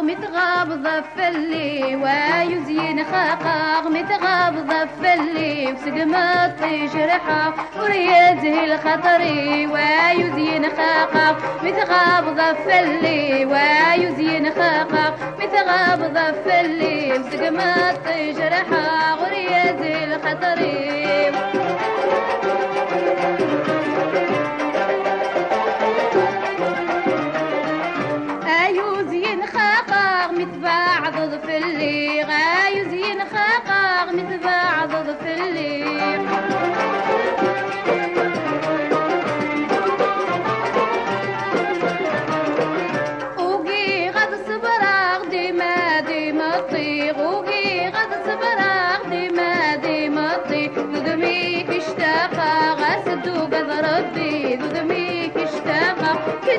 متغابضة في اللي ويزين خاقاغ متغابضة في اللي وسقمة جرحة ورياده الخطري ويزين خاقاغ متغابضة في اللي ويزين خاقاغ متغابضة في اللي وسقمة جرحة ورياده الخطري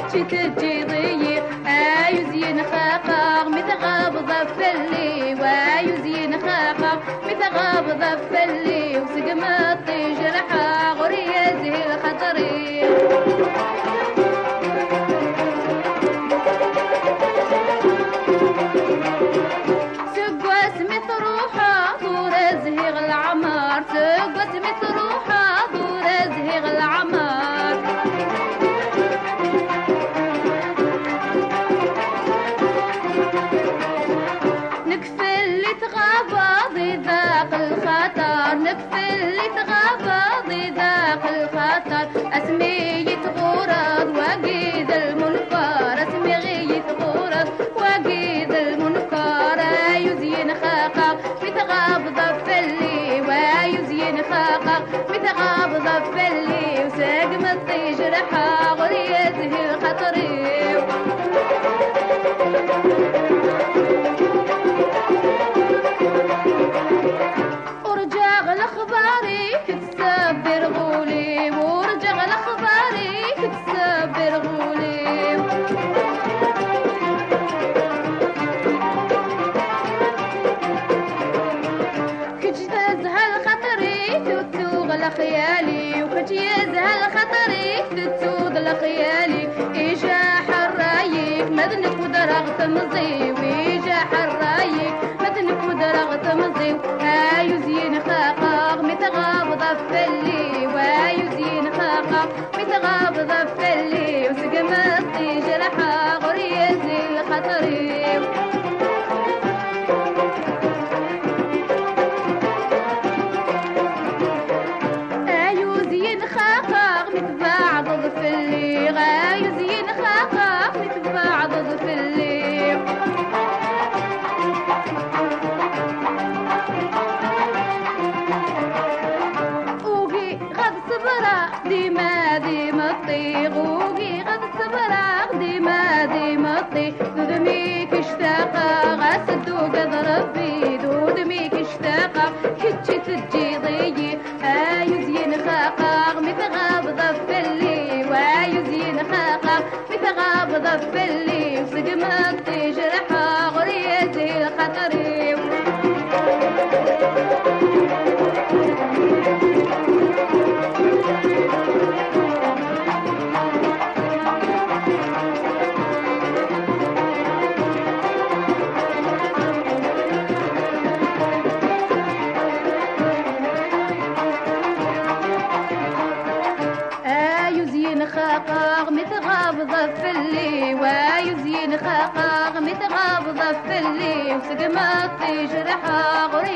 كتش تجي ضيق ايوز ينخاقاغ متغابضة في اللي. وايوز ينخاقاغ متغابضة في اللي. وسقمة في اللي وساقم الطيجرحة غريته الخطري. ورجع الاخباري تسبر غولي. ورجع الاخباري تسبر غولي. كجتاز هالخطري تتوغل خيالي وكجياز هالخطري تتوغل خيالي إيجا حرايك مذنك ودرغ تمضي وإيجا حرايك مذنك ودرغ تمضي هايو زين خاقاغ متغابضة في اللي. وآيو زين خاقاغ متغابضة ديما طيغ وقي غد صبرا ديما ديما دودميك اشتاقا غاسد وقد ربي دودميك اشتاقا كتش تجي ضيي. ايوز ينخاقا متغابضة في اللي. وايوز ينخاقا متغابضة في اللي. ايوزين خاقاغ متغابضة في اللي وايوزين خاقاغ متغابضة في اللي وسقمت غريزه الخطري